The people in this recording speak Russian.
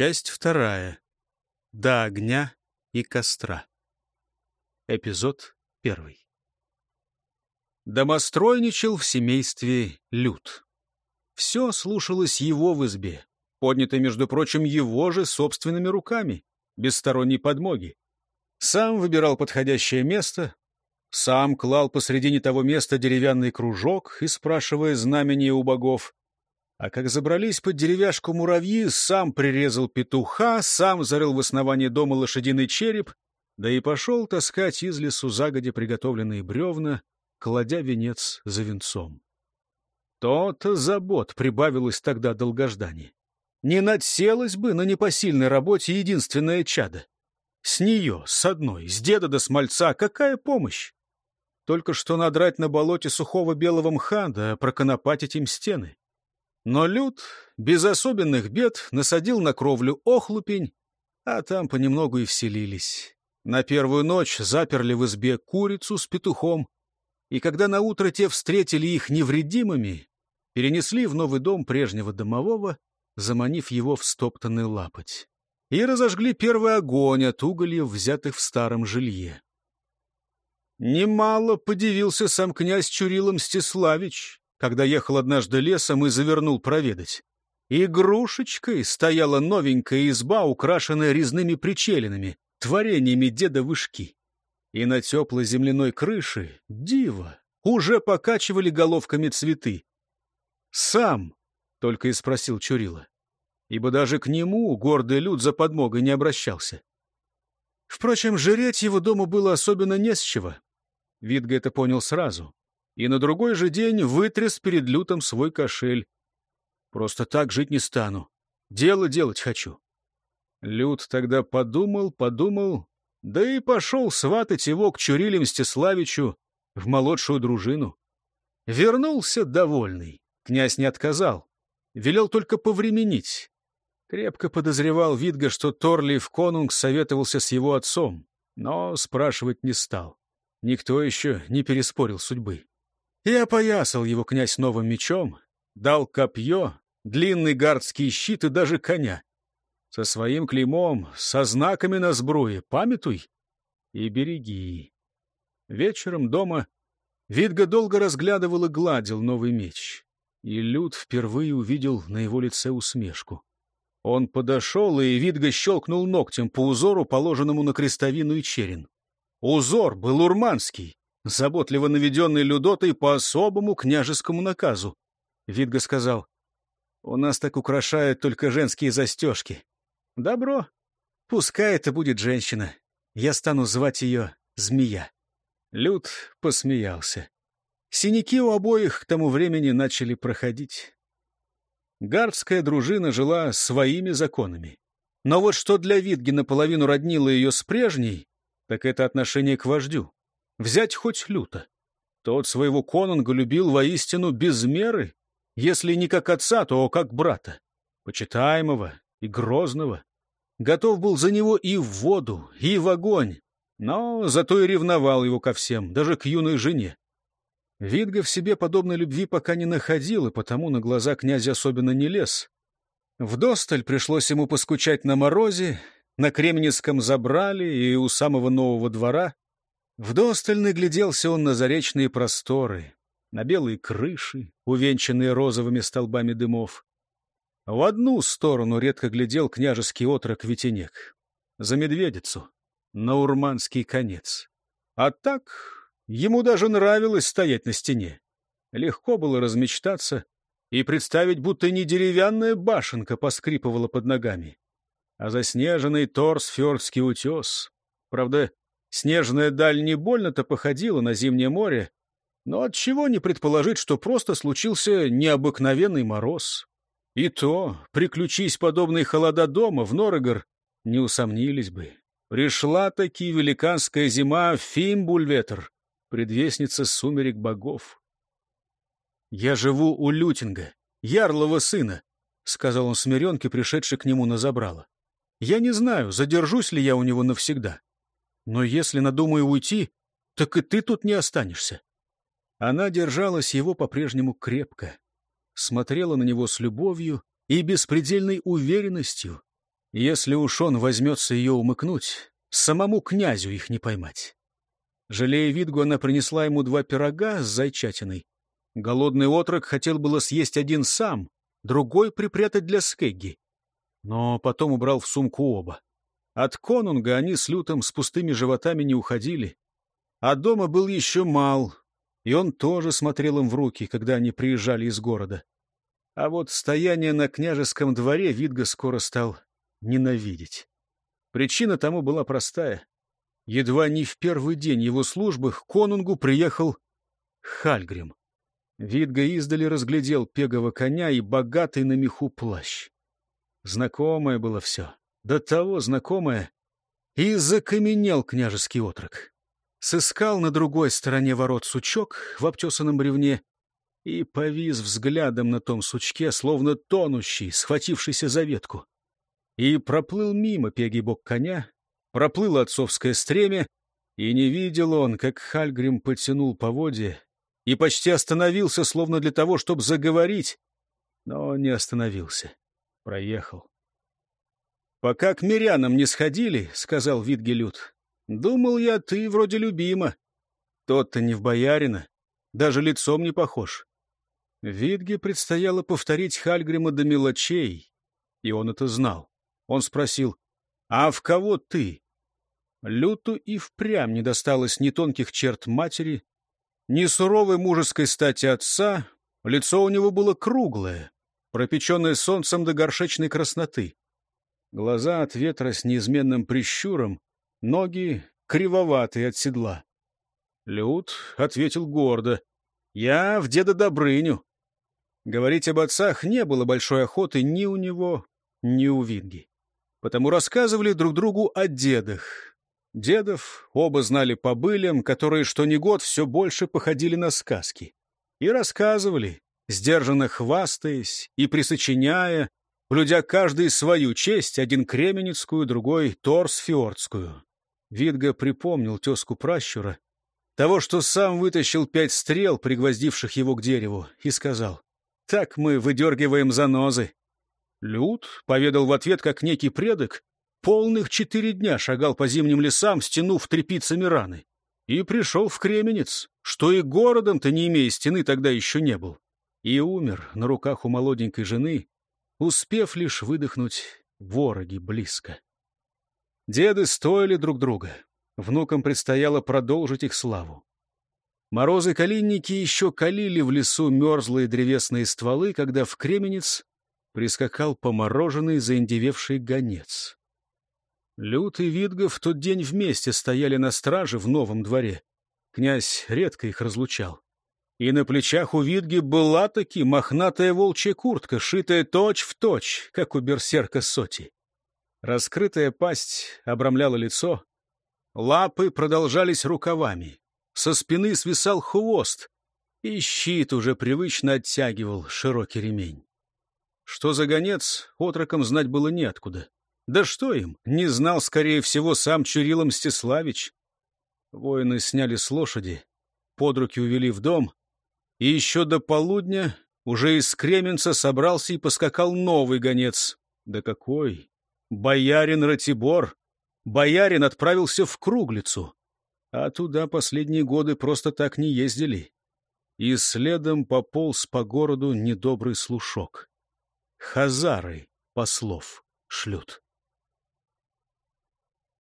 Часть вторая. До огня и костра. Эпизод первый. Домостройничал в семействе Люд. Все слушалось его в избе, поднято, между прочим, его же собственными руками, без сторонней подмоги. Сам выбирал подходящее место, сам клал посредине того места деревянный кружок и, спрашивая знамения у богов, а как забрались под деревяшку муравьи, сам прирезал петуха, сам зарыл в основании дома лошадиный череп, да и пошел таскать из лесу загодя приготовленные бревна, кладя венец за венцом. То-то забот прибавилось тогда долгождане. Не надселось бы на непосильной работе единственное чадо. С нее, с одной, с деда до смольца, какая помощь? Только что надрать на болоте сухого белого мха, да проконопатить им стены. Но Люд без особенных бед насадил на кровлю охлупень, а там понемногу и вселились. На первую ночь заперли в избе курицу с петухом, и когда наутро те встретили их невредимыми, перенесли в новый дом прежнего домового, заманив его в стоптанный лапоть, и разожгли первый огонь от угольев, взятых в старом жилье. Немало подивился сам князь Чурила Мстиславич, когда ехал однажды лесом и завернул проведать. Игрушечкой стояла новенькая изба, украшенная резными причелинами, творениями деда Вышки. И на теплой земляной крыше, диво, уже покачивали головками цветы. «Сам?» — только и спросил Чурила. Ибо даже к нему гордый люд за подмогой не обращался. Впрочем, жреть его дома было особенно не с чего. Видга это понял сразу и на другой же день вытряс перед лютом свой кошель. Просто так жить не стану. Дело делать хочу. Лют тогда подумал, подумал, да и пошел сватать его к Чуриле Мстиславичу в молодшую дружину. Вернулся довольный. Князь не отказал. Велел только повременить. Крепко подозревал Видга, что Торлиев конунг советовался с его отцом, но спрашивать не стал. Никто еще не переспорил судьбы. И опоясал его князь новым мечом, дал копье, длинный гардский щит и даже коня. Со своим клеймом, со знаками на сбруе, памятуй и береги. Вечером дома Видга долго разглядывал и гладил новый меч. И Люд впервые увидел на его лице усмешку. Он подошел, и Видга щелкнул ногтем по узору, положенному на крестовину и черен. Узор был урманский, заботливо наведенный Людотой по особому княжескому наказу. Видга сказал, «У нас так украшают только женские застежки. Добро. Пускай это будет женщина. Я стану звать ее Змея». Люд посмеялся. Синяки у обоих к тому времени начали проходить. Гардская дружина жила своими законами. Но вот что для Витги наполовину роднило ее с прежней, так это отношение к вождю. Взять хоть люто. Тот своего конунга любил воистину без меры, если не как отца, то как брата, почитаемого и грозного. Готов был за него и в воду, и в огонь, но зато и ревновал его ко всем, даже к юной жене. Видга в себе подобной любви пока не находил, и потому на глаза князя особенно не лез. Вдосталь пришлось ему поскучать на морозе, на Кремниском забрали и у самого нового двора. Вдосталь нагляделся он на заречные просторы, на белые крыши, увенчанные розовыми столбами дымов. В одну сторону редко глядел княжеский отрок Ветенек, за медведицу, на урманский конец. А так ему даже нравилось стоять на стене. Легко было размечтаться и представить, будто не деревянная башенка поскрипывала под ногами, а заснеженный торс фьордский утес. Правда, Снежная даль не больно-то походила на зимнее море, но от чего не предположить, что просто случился необыкновенный мороз. И то, приключись подобные холода дома в Норогор, не усомнились бы. Пришла таки великанская зима Фимбульветр, предвестница сумерек богов. «Я живу у Лютинга, ярлова сына», — сказал он смиренке, пришедший к нему на забрало. «Я не знаю, задержусь ли я у него навсегда. Но если надумаю уйти, так и ты тут не останешься. Она держалась его по-прежнему крепко, смотрела на него с любовью и беспредельной уверенностью, Если уж он возьмется ее умыкнуть, самому князю их не поймать. Жалея Видгу, она принесла ему два пирога с зайчатиной. Голодный отрок хотел было съесть один сам, другой припрятать для Скегги. Но потом убрал в сумку оба. От конунга они с лютом с пустыми животами не уходили. А дома был еще мал, и он тоже смотрел им в руки, когда они приезжали из города. А вот стояние на княжеском дворе Видга скоро стал ненавидеть. Причина тому была простая. Едва не в первый день его службы к конунгу приехал Хальгрим. Видга издали разглядел пегого коня и богатый на меху плащ. Знакомое было все, до того знакомое, и закаменел княжеский отрок. Сыскал на другой стороне ворот сучок в обтесанном бревне и повис взглядом на том сучке, словно тонущий, схватившийся за ветку. И проплыл мимо пегий бок коня, проплыло отцовское стремя, и не видел он, как Хальгрим потянул поводья и почти остановился, словно для того, чтобы заговорить, но не остановился. Проехал. «Пока к мирянам не сходили, — сказал Витгелют, — думал я, ты вроде любима. Тот-то не в боярина, даже лицом не похож». Витге предстояло повторить Хальгрима до мелочей, и он это знал. Он спросил, «А в кого ты?» Люту и впрямь не досталось ни тонких черт матери, ни суровой мужеской стати отца. Лицо у него было круглое, пропеченное солнцем до горшечной красноты. Глаза от ветра с неизменным прищуром, ноги кривоватые от седла. Лют ответил гордо. «Я в деда Добрыню». Говорить об отцах не было большой охоты ни у него, ни у Винги. Потому рассказывали друг другу о дедах. Дедов оба знали по былям, которые что ни год все больше походили на сказки. И рассказывали, сдержанно хвастаясь и присочиняя, блюдя каждый свою честь, один кременецкую, другой торсфиордскую. Видга припомнил тезку пращура, того, что сам вытащил пять стрел, пригвоздивших его к дереву, и сказал, «Так мы выдергиваем занозы». Люд поведал в ответ, как некий предок полных четыре дня шагал по зимним лесам, стянув тряпицами раны, и пришел в Кременец, что и городом-то, не имея стены, тогда еще не был, и умер на руках у молоденькой жены, успев лишь выдохнуть вороги близко. Деды стоили друг друга, внукам предстояло продолжить их славу. Морозы-калинники еще калили в лесу мерзлые древесные стволы, когда в Кременец прискакал помороженный заиндевевший гонец. Лют и Витга в тот день вместе стояли на страже в новом дворе. Князь редко их разлучал. И на плечах у Витги была таки мохнатая волчья куртка, шитая точь-в-точь, точь, как у берсерка Соти. Раскрытая пасть обрамляла лицо, лапы продолжались рукавами, со спины свисал хвост, и щит уже привычно оттягивал широкий ремень. Что за гонец, отрокам знать было неоткуда. Да что им, не знал, скорее всего, сам Чурила Мстиславич. Воины сняли с лошади, под руки увели в дом, и еще до полудня уже из Кременца собрался и поскакал новый гонец. Да какой! Боярин Ратибор! Боярин отправился в Круглицу, а туда последние годы просто так не ездили. И следом пополз по городу недобрый слушок. Хазары послов шлют.